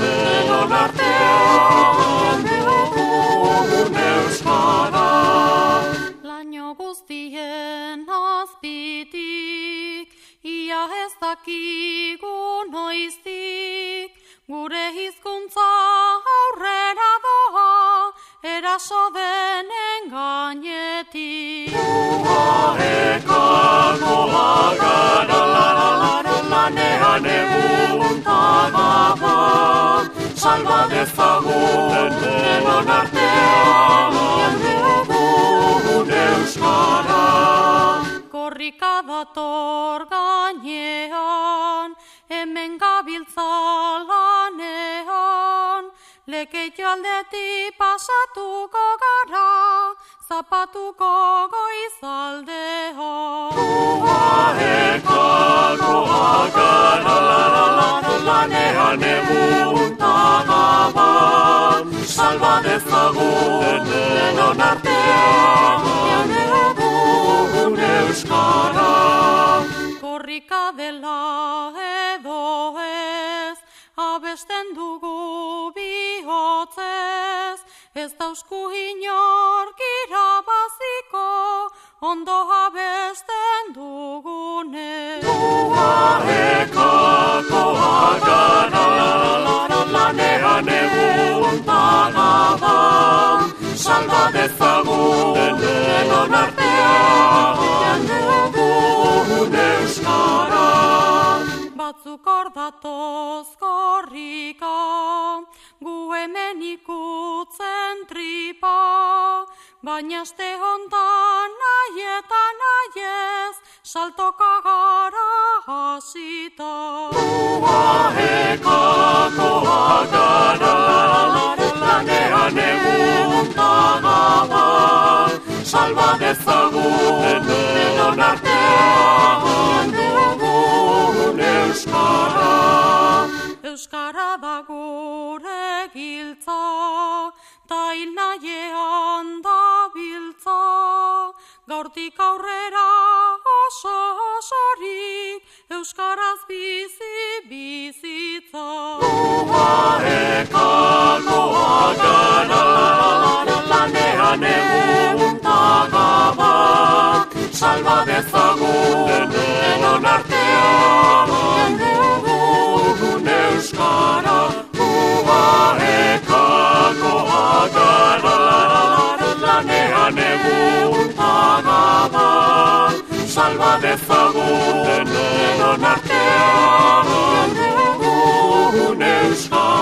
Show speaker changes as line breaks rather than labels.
denon artean dugun euskara.
Laino guztien azpitik, ia ez dakigu noiztik, gure hizkuntza aurrera doa, eraso denen gainetik.
Salba dezagun denon artean dugun euskara.
Korrika dator gainean, hemen gabiltza lanean, lekeitu aldeti pasatuko gara, zapatuko goizaldean.
Ekako agara salba dezagun denon artean dugun euskara.
Korrika dela edo ez, abesten dugu bihotzez, ez dauzku inork irabaziko, ondo abesten dugunez.
Ekako salba dezagun denon artean dugun euskara.
Batzuk hor datoz korrika, gu hemen ikutzen tripa, baina este hontan nahi eta nahi saltoka gara hasita.
Ekako dezagun denon artean dugun euskara.
Euskara da gure giltza, ta hil nahiean da biltza, gaurtik aurrera
dezagun, denon artean, gure euskal.